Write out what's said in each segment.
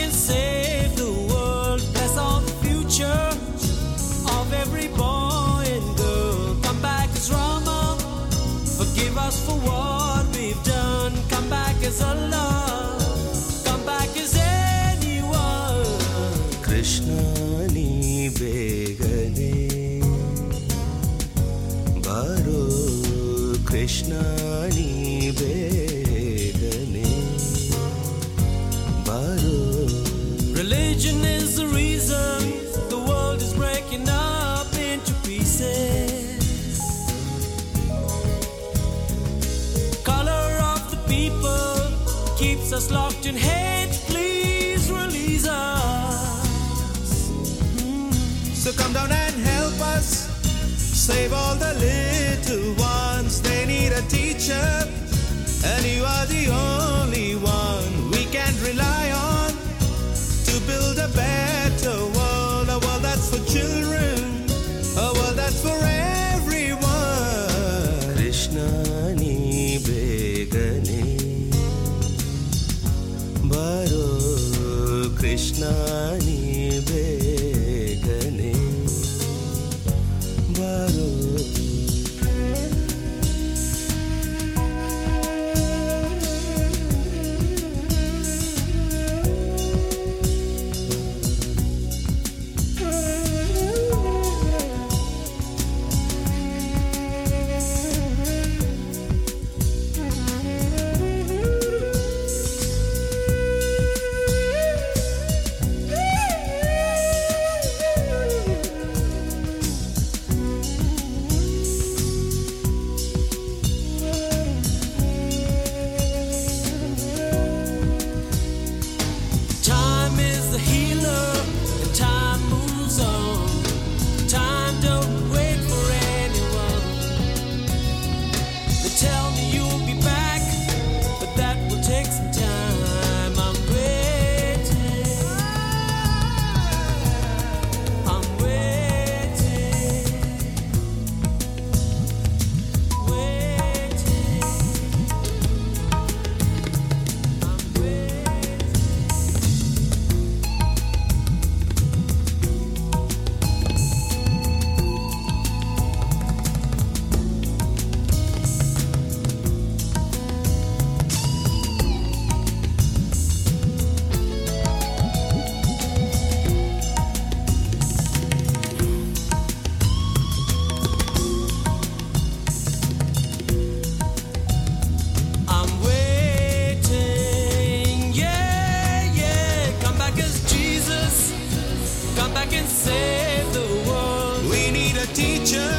can save the world. Future of every boy and girl. Come back as Rama, forgive us for what we've done. Come back as Allah, come back as anyone. Krishna ni begane, baro Krishna ni baro. Is the reason the world is breaking up into pieces. Color of the people keeps us locked in hate. Please release us. So come down and help us. Save all the little ones. They need a teacher. And you are the only জানিবে a teacher.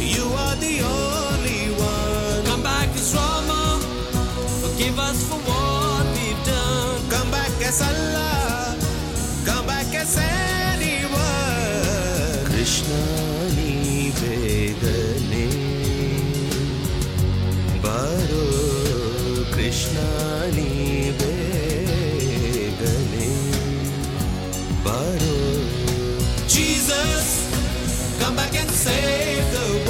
You are the only one. Come back, Israel. Forgive us for what we've done. Come back as Allah. Come back as anyone. Krishna ni begane. Baro Krishna ni save the.